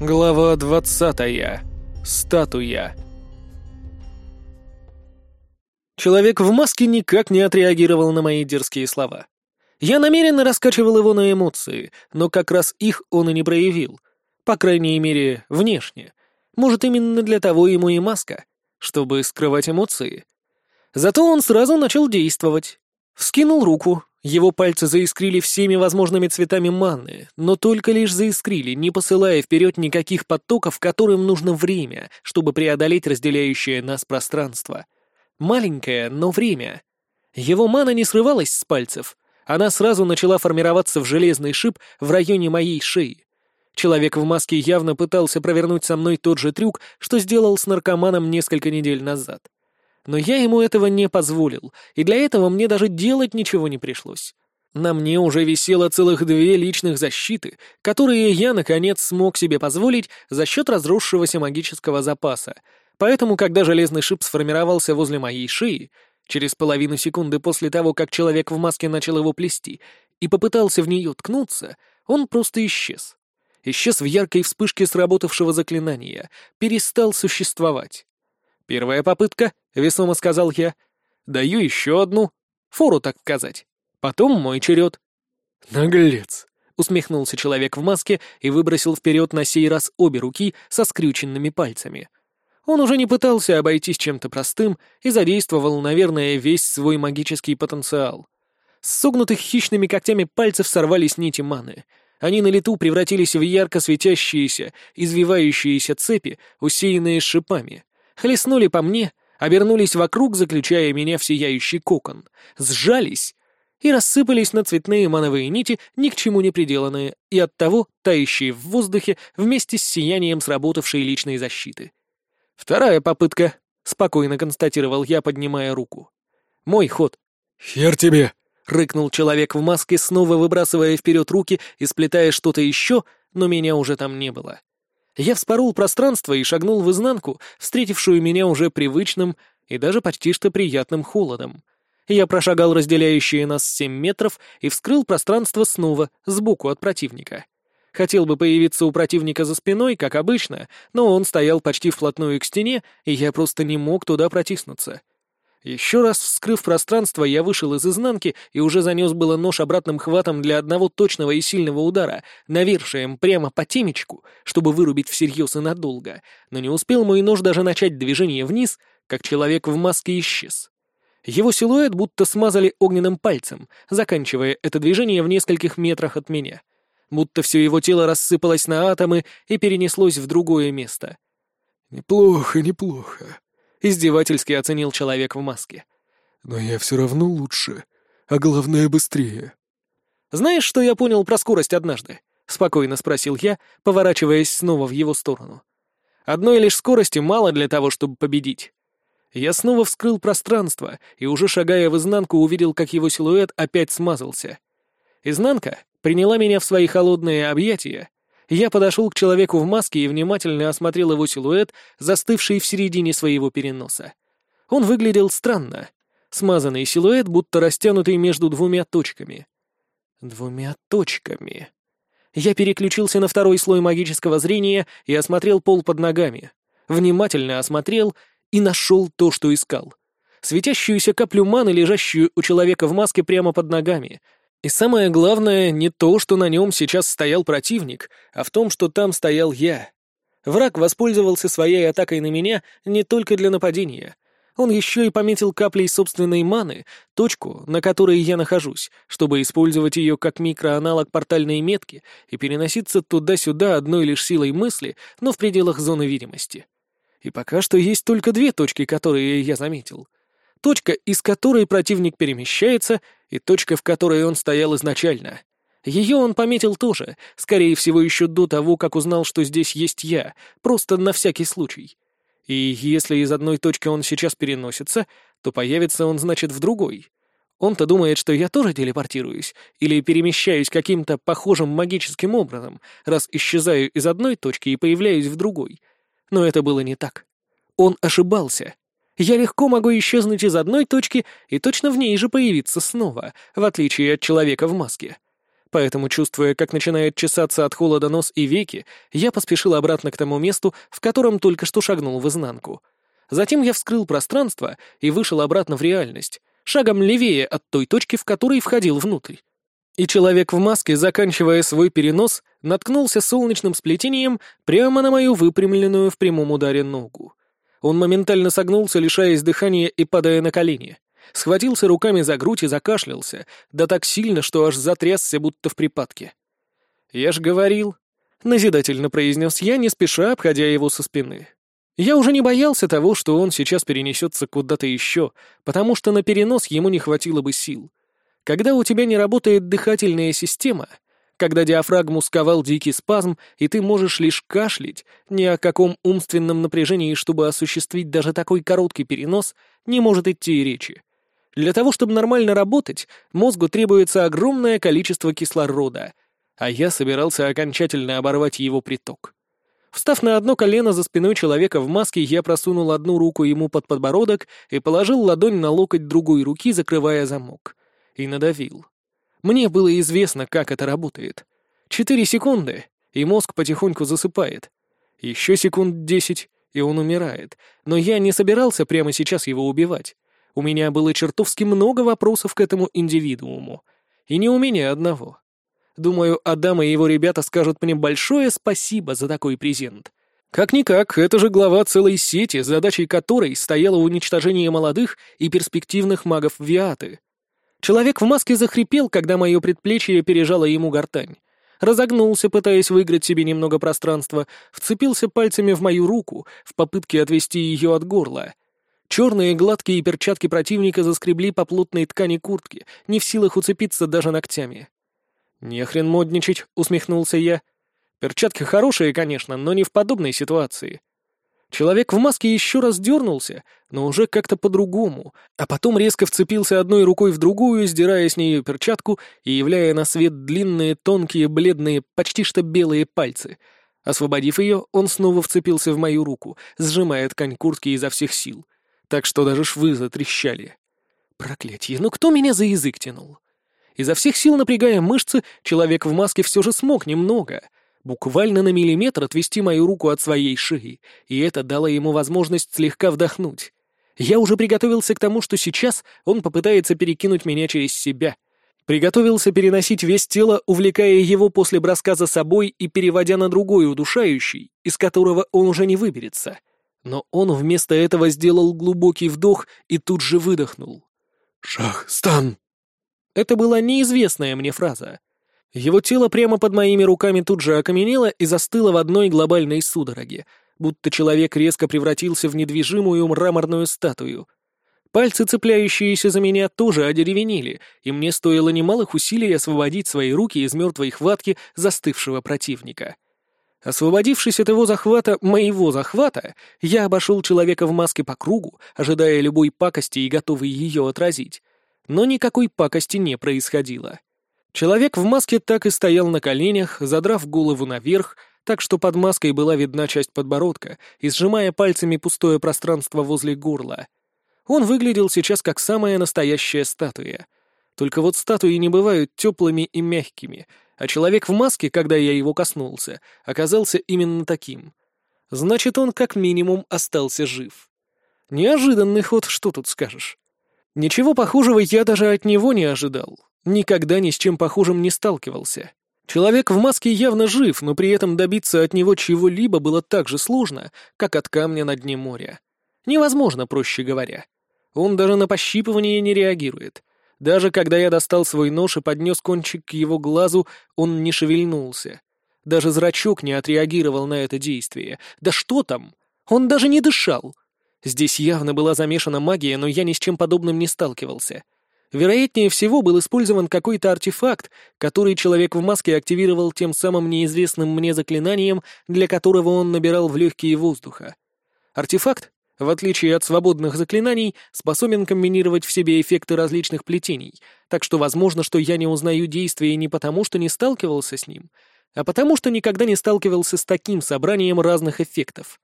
Глава двадцатая. Статуя. Человек в маске никак не отреагировал на мои дерзкие слова. Я намеренно раскачивал его на эмоции, но как раз их он и не проявил. По крайней мере, внешне. Может, именно для того ему и маска, чтобы скрывать эмоции. Зато он сразу начал действовать. Вскинул руку, его пальцы заискрили всеми возможными цветами манны, но только лишь заискрили, не посылая вперед никаких потоков, которым нужно время, чтобы преодолеть разделяющее нас пространство. Маленькое, но время. Его мана не срывалась с пальцев. Она сразу начала формироваться в железный шип в районе моей шеи. Человек в маске явно пытался провернуть со мной тот же трюк, что сделал с наркоманом несколько недель назад. Но я ему этого не позволил, и для этого мне даже делать ничего не пришлось. На мне уже висело целых две личных защиты, которые я, наконец, смог себе позволить за счет разросшегося магического запаса. Поэтому, когда железный шип сформировался возле моей шеи, через половину секунды после того, как человек в маске начал его плести, и попытался в нее ткнуться, он просто исчез. Исчез в яркой вспышке сработавшего заклинания, перестал существовать. «Первая попытка», — весомо сказал я. «Даю еще одну. Фору, так сказать. Потом мой черед». «Наглец», — усмехнулся человек в маске и выбросил вперед на сей раз обе руки со скрюченными пальцами. Он уже не пытался обойтись чем-то простым и задействовал, наверное, весь свой магический потенциал. С согнутых хищными когтями пальцев сорвались нити маны. Они на лету превратились в ярко светящиеся, извивающиеся цепи, усеянные шипами хлестнули по мне, обернулись вокруг, заключая меня в сияющий кокон, сжались и рассыпались на цветные мановые нити, ни к чему не приделанные, и оттого тающие в воздухе вместе с сиянием сработавшей личной защиты. «Вторая попытка», — спокойно констатировал я, поднимая руку. «Мой ход». «Хер тебе!» — рыкнул человек в маске, снова выбрасывая вперед руки и сплетая что-то еще, но меня уже там не было. Я вспорол пространство и шагнул в изнанку, встретившую меня уже привычным и даже почти что приятным холодом. Я прошагал разделяющие нас семь метров и вскрыл пространство снова, сбоку от противника. Хотел бы появиться у противника за спиной, как обычно, но он стоял почти вплотную к стене, и я просто не мог туда протиснуться. Еще раз вскрыв пространство, я вышел из изнанки и уже занес было нож обратным хватом для одного точного и сильного удара, навершием прямо по темечку, чтобы вырубить всерьез и надолго, но не успел мой нож даже начать движение вниз, как человек в маске исчез. Его силуэт будто смазали огненным пальцем, заканчивая это движение в нескольких метрах от меня. Будто все его тело рассыпалось на атомы и перенеслось в другое место. «Неплохо, неплохо», Издевательски оценил человек в маске. «Но я все равно лучше, а главное быстрее». «Знаешь, что я понял про скорость однажды?» — спокойно спросил я, поворачиваясь снова в его сторону. «Одной лишь скорости мало для того, чтобы победить». Я снова вскрыл пространство и, уже шагая в изнанку, увидел, как его силуэт опять смазался. Изнанка приняла меня в свои холодные объятия, я подошел к человеку в маске и внимательно осмотрел его силуэт, застывший в середине своего переноса. Он выглядел странно. Смазанный силуэт, будто растянутый между двумя точками. Двумя точками. Я переключился на второй слой магического зрения и осмотрел пол под ногами. Внимательно осмотрел и нашел то, что искал. Светящуюся каплю маны, лежащую у человека в маске прямо под ногами — и самое главное не то, что на нем сейчас стоял противник, а в том, что там стоял я. Враг воспользовался своей атакой на меня не только для нападения. Он еще и пометил каплей собственной маны точку, на которой я нахожусь, чтобы использовать ее как микроаналог портальной метки и переноситься туда-сюда одной лишь силой мысли, но в пределах зоны видимости. И пока что есть только две точки, которые я заметил — точка, из которой противник перемещается, и точка, в которой он стоял изначально. Ее он пометил тоже, скорее всего, еще до того, как узнал, что здесь есть я, просто на всякий случай. И если из одной точки он сейчас переносится, то появится он, значит, в другой. Он-то думает, что я тоже телепортируюсь или перемещаюсь каким-то похожим магическим образом, раз исчезаю из одной точки и появляюсь в другой. Но это было не так. Он ошибался. Я легко могу исчезнуть из одной точки и точно в ней же появиться снова, в отличие от человека в маске. Поэтому, чувствуя, как начинает чесаться от холода нос и веки, я поспешил обратно к тому месту, в котором только что шагнул в изнанку. Затем я вскрыл пространство и вышел обратно в реальность, шагом левее от той точки, в которой входил внутрь. И человек в маске, заканчивая свой перенос, наткнулся солнечным сплетением прямо на мою выпрямленную в прямом ударе ногу. Он моментально согнулся, лишаясь дыхания и падая на колени. Схватился руками за грудь и закашлялся, да так сильно, что аж затрясся, будто в припадке. «Я ж говорил», — назидательно произнес я, не спеша обходя его со спины. Я уже не боялся того, что он сейчас перенесется куда-то еще, потому что на перенос ему не хватило бы сил. Когда у тебя не работает дыхательная система, когда диафрагму сковал дикий спазм, и ты можешь лишь кашлять, ни о каком умственном напряжении, чтобы осуществить даже такой короткий перенос, не может идти и речи. Для того, чтобы нормально работать, мозгу требуется огромное количество кислорода, а я собирался окончательно оборвать его приток. Встав на одно колено за спиной человека в маске, я просунул одну руку ему под подбородок и положил ладонь на локоть другой руки, закрывая замок. И надавил. Мне было известно, как это работает. Четыре секунды, и мозг потихоньку засыпает. Еще секунд десять, и он умирает. Но я не собирался прямо сейчас его убивать. У меня было чертовски много вопросов к этому индивидууму. И не у меня одного. Думаю, Адам и его ребята скажут мне большое спасибо за такой презент. Как-никак, это же глава целой сети, задачей которой стояло уничтожение молодых и перспективных магов Виаты. Человек в маске захрипел, когда мое предплечье пережало ему гортань. Разогнулся, пытаясь выиграть себе немного пространства, вцепился пальцами в мою руку в попытке отвести ее от горла. Черные гладкие перчатки противника заскребли по плотной ткани куртки, не в силах уцепиться даже ногтями. «Не хрен модничать», — усмехнулся я. «Перчатки хорошие, конечно, но не в подобной ситуации». Человек в маске еще раз дернулся, но уже как-то по-другому, а потом резко вцепился одной рукой в другую, сдирая с нее перчатку и являя на свет длинные, тонкие, бледные, почти что белые пальцы. Освободив ее, он снова вцепился в мою руку, сжимая ткань куртки изо всех сил так что даже швы затрещали. Проклятье, ну кто меня за язык тянул? Изо всех сил напрягая мышцы, человек в маске все же смог немного. Буквально на миллиметр отвести мою руку от своей шеи, и это дало ему возможность слегка вдохнуть. Я уже приготовился к тому, что сейчас он попытается перекинуть меня через себя. Приготовился переносить весь тело, увлекая его после броска за собой и переводя на другой удушающий, из которого он уже не выберется — но он вместо этого сделал глубокий вдох и тут же выдохнул. «Шах, стан!» Это была неизвестная мне фраза. Его тело прямо под моими руками тут же окаменело и застыло в одной глобальной судороге, будто человек резко превратился в недвижимую мраморную статую. Пальцы, цепляющиеся за меня, тоже одеревенели, и мне стоило немалых усилий освободить свои руки из мертвой хватки застывшего противника. Освободившись от его захвата, моего захвата, я обошел человека в маске по кругу, ожидая любой пакости и готовый ее отразить. Но никакой пакости не происходило. Человек в маске так и стоял на коленях, задрав голову наверх, так что под маской была видна часть подбородка и сжимая пальцами пустое пространство возле горла. Он выглядел сейчас как самая настоящая статуя. Только вот статуи не бывают теплыми и мягкими — а человек в маске, когда я его коснулся, оказался именно таким. Значит, он как минимум остался жив. Неожиданный ход, что тут скажешь. Ничего похожего я даже от него не ожидал. Никогда ни с чем похожим не сталкивался. Человек в маске явно жив, но при этом добиться от него чего-либо было так же сложно, как от камня на дне моря. Невозможно, проще говоря. Он даже на пощипывание не реагирует. Даже когда я достал свой нож и поднес кончик к его глазу, он не шевельнулся. Даже зрачок не отреагировал на это действие. Да что там? Он даже не дышал. Здесь явно была замешана магия, но я ни с чем подобным не сталкивался. Вероятнее всего был использован какой-то артефакт, который человек в маске активировал тем самым неизвестным мне заклинанием, для которого он набирал в легкие воздуха. Артефакт, в отличие от свободных заклинаний, способен комбинировать в себе эффекты различных плетений, так что возможно, что я не узнаю действия не потому, что не сталкивался с ним, а потому что никогда не сталкивался с таким собранием разных эффектов.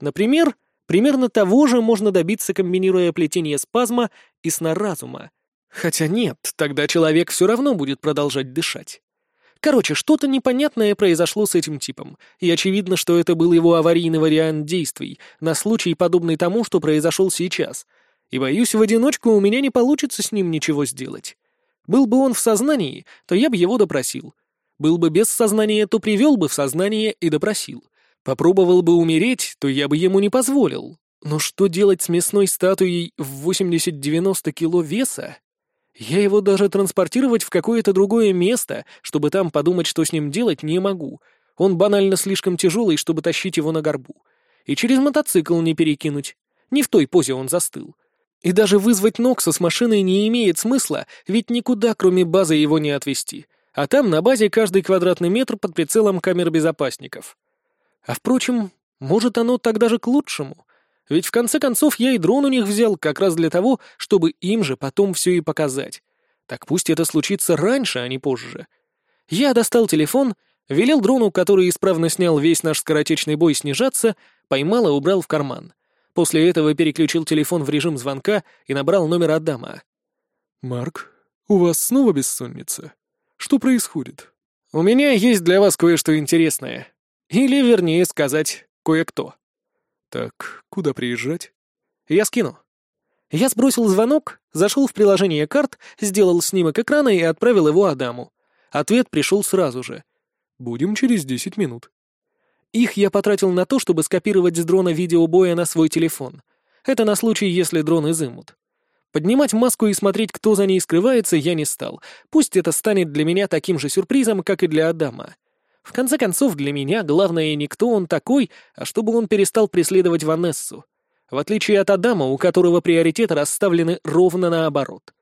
Например, примерно того же можно добиться, комбинируя плетение спазма и сна разума. Хотя нет, тогда человек все равно будет продолжать дышать. Короче, что-то непонятное произошло с этим типом, и очевидно, что это был его аварийный вариант действий, на случай, подобный тому, что произошел сейчас. И, боюсь, в одиночку у меня не получится с ним ничего сделать. Был бы он в сознании, то я бы его допросил. Был бы без сознания, то привел бы в сознание и допросил. Попробовал бы умереть, то я бы ему не позволил. Но что делать с мясной статуей в 80-90 кило веса? Я его даже транспортировать в какое-то другое место, чтобы там подумать, что с ним делать, не могу. Он банально слишком тяжелый, чтобы тащить его на горбу. И через мотоцикл не перекинуть. Не в той позе он застыл. И даже вызвать Нокса с машиной не имеет смысла, ведь никуда, кроме базы, его не отвезти. А там на базе каждый квадратный метр под прицелом камер безопасников. А впрочем, может оно так даже к лучшему. Ведь в конце концов я и дрон у них взял как раз для того, чтобы им же потом все и показать. Так пусть это случится раньше, а не позже. Я достал телефон, велел дрону, который исправно снял весь наш скоротечный бой, снижаться, поймал и убрал в карман. После этого переключил телефон в режим звонка и набрал номер Адама. «Марк, у вас снова бессонница? Что происходит?» «У меня есть для вас кое-что интересное. Или, вернее сказать, кое-кто». «Так, куда приезжать?» «Я скину». Я сбросил звонок, зашел в приложение карт, сделал снимок экрана и отправил его Адаму. Ответ пришел сразу же. «Будем через десять минут». Их я потратил на то, чтобы скопировать с дрона видеобоя на свой телефон. Это на случай, если дрон изымут. Поднимать маску и смотреть, кто за ней скрывается, я не стал. Пусть это станет для меня таким же сюрпризом, как и для Адама. В конце концов, для меня главное не кто он такой, а чтобы он перестал преследовать Ванессу. В отличие от Адама, у которого приоритеты расставлены ровно наоборот.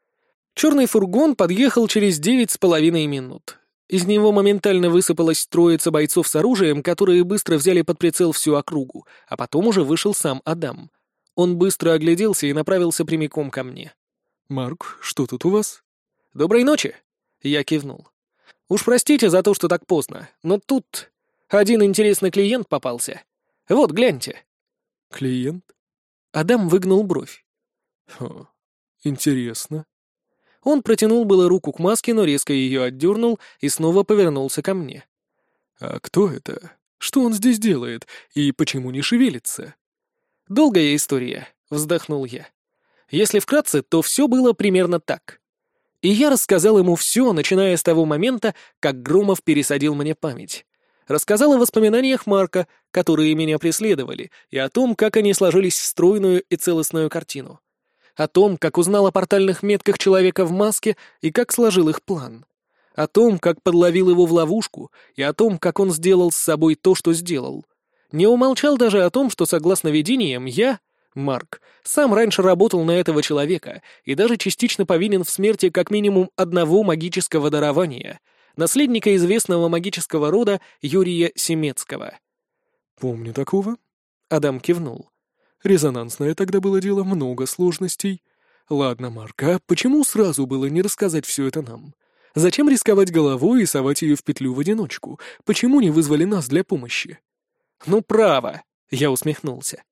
Черный фургон подъехал через девять с половиной минут. Из него моментально высыпалась троица бойцов с оружием, которые быстро взяли под прицел всю округу, а потом уже вышел сам Адам. Он быстро огляделся и направился прямиком ко мне. «Марк, что тут у вас?» «Доброй ночи!» Я кивнул. Уж простите за то, что так поздно, но тут один интересный клиент попался. Вот, гляньте». «Клиент?» Адам выгнул бровь. «Хм, интересно». Он протянул было руку к маске, но резко ее отдернул и снова повернулся ко мне. «А кто это? Что он здесь делает? И почему не шевелится?» «Долгая история», — вздохнул я. «Если вкратце, то все было примерно так. И я рассказал ему все, начиная с того момента, как Громов пересадил мне память. Рассказал о воспоминаниях Марка, которые меня преследовали, и о том, как они сложились в стройную и целостную картину. О том, как узнал о портальных метках человека в маске и как сложил их план. О том, как подловил его в ловушку, и о том, как он сделал с собой то, что сделал. Не умолчал даже о том, что, согласно видениям, я Марк, сам раньше работал на этого человека и даже частично повинен в смерти как минимум одного магического дарования, наследника известного магического рода Юрия Семецкого. «Помню такого?» Адам кивнул. «Резонансное тогда было дело, много сложностей. Ладно, Марк, а почему сразу было не рассказать все это нам? Зачем рисковать головой и совать ее в петлю в одиночку? Почему не вызвали нас для помощи?» «Ну, право!» — я усмехнулся.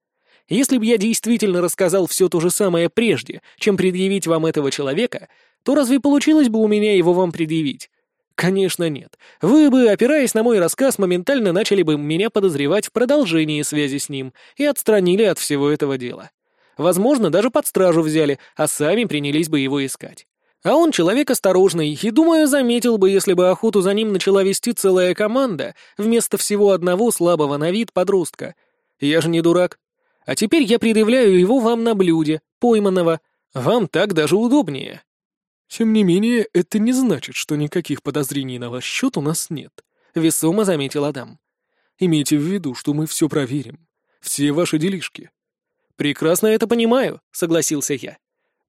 Если бы я действительно рассказал все то же самое прежде, чем предъявить вам этого человека, то разве получилось бы у меня его вам предъявить? Конечно, нет. Вы бы, опираясь на мой рассказ, моментально начали бы меня подозревать в продолжении связи с ним и отстранили от всего этого дела. Возможно, даже под стражу взяли, а сами принялись бы его искать. А он человек осторожный, и, думаю, заметил бы, если бы охоту за ним начала вести целая команда, вместо всего одного слабого на вид подростка. Я же не дурак. А теперь я предъявляю его вам на блюде, пойманного. Вам так даже удобнее». «Тем не менее, это не значит, что никаких подозрений на ваш счет у нас нет», — весомо заметил Адам. «Имейте в виду, что мы все проверим. Все ваши делишки». «Прекрасно это понимаю», — согласился я.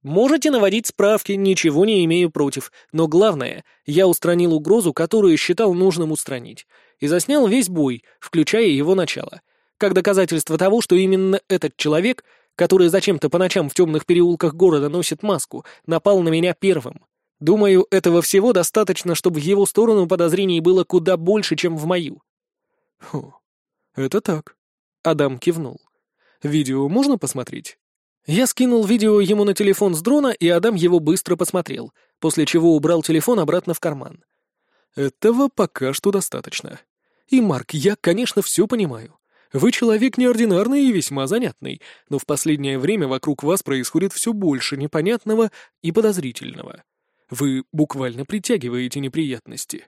«Можете наводить справки, ничего не имею против, но главное, я устранил угрозу, которую считал нужным устранить, и заснял весь бой, включая его начало как доказательство того, что именно этот человек, который зачем-то по ночам в темных переулках города носит маску, напал на меня первым. Думаю, этого всего достаточно, чтобы в его сторону подозрений было куда больше, чем в мою. Хм, это так. Адам кивнул. Видео можно посмотреть? Я скинул видео ему на телефон с дрона, и Адам его быстро посмотрел, после чего убрал телефон обратно в карман. Этого пока что достаточно. И, Марк, я, конечно, все понимаю. Вы человек неординарный и весьма занятный, но в последнее время вокруг вас происходит все больше непонятного и подозрительного. Вы буквально притягиваете неприятности.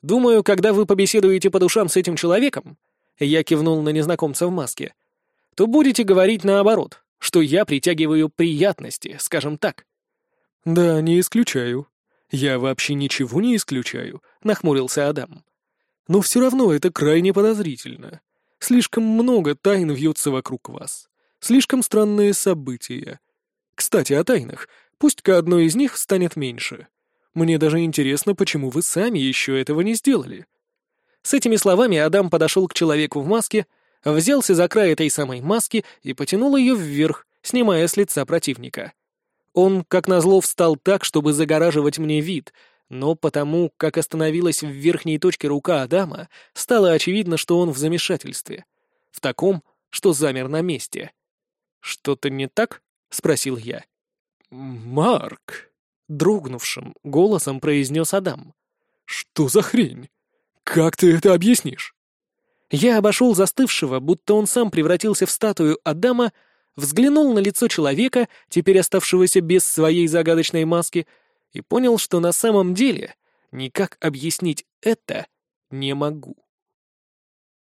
Думаю, когда вы побеседуете по душам с этим человеком, я кивнул на незнакомца в маске, то будете говорить наоборот, что я притягиваю приятности, скажем так. Да, не исключаю. Я вообще ничего не исключаю, нахмурился Адам. Но все равно это крайне подозрительно. Слишком много тайн вьется вокруг вас. Слишком странные события. Кстати, о тайнах. Пусть-ка одно из них станет меньше. Мне даже интересно, почему вы сами еще этого не сделали. С этими словами Адам подошел к человеку в маске, взялся за край этой самой маски и потянул ее вверх, снимая с лица противника. Он, как назло, встал так, чтобы загораживать мне вид, но потому, как остановилась в верхней точке рука Адама, стало очевидно, что он в замешательстве. В таком, что замер на месте. «Что-то не так?» — спросил я. «Марк», — дрогнувшим голосом произнес Адам. «Что за хрень? Как ты это объяснишь?» Я обошел застывшего, будто он сам превратился в статую Адама, взглянул на лицо человека, теперь оставшегося без своей загадочной маски, и понял, что на самом деле никак объяснить это не могу.